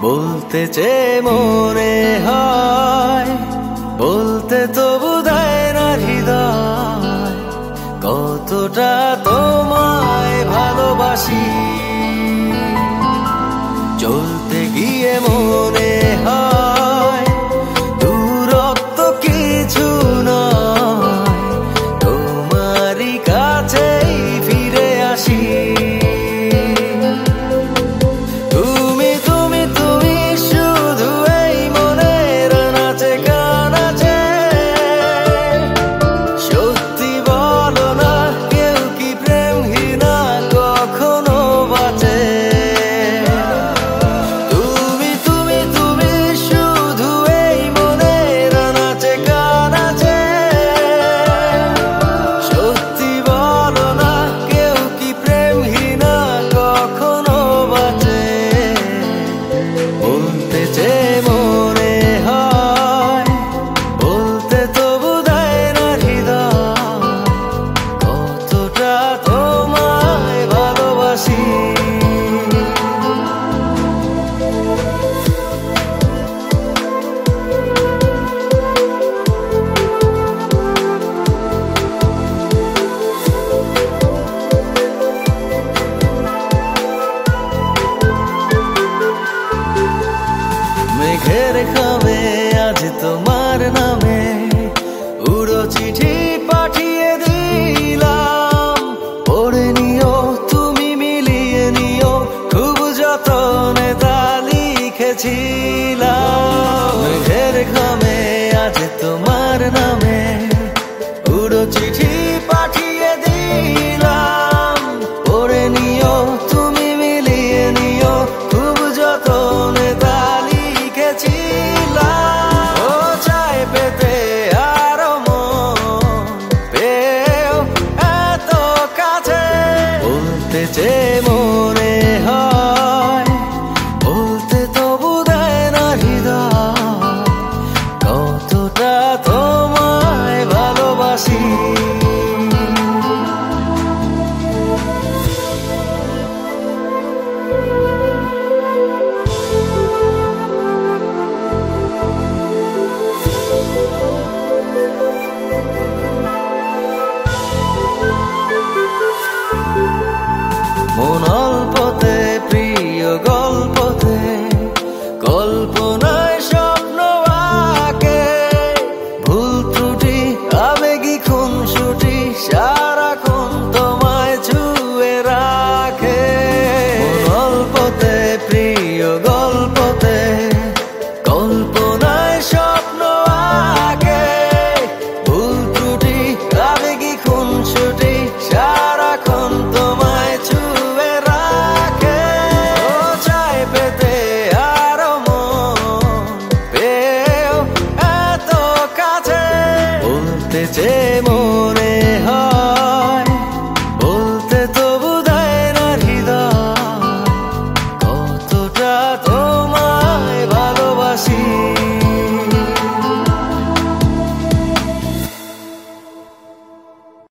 বলতে চে মনে হয় বলতে তো বুধায় না হৃদয়। কতটা তো ফের খাবে আজ তোমার নামে। উড়ো চিঠি পাঠিয়ে দিলাম। পড়ে নিও, তুমি মিলিয়ে নিও, খুব যতনে তা লিখেছিলাম। ফের খাবে আজ তোমার নামে। উড়ো চিঠি পাঠিয়ে দিলাম। পড়ে নিও, তুমি বেঁচে 我呢？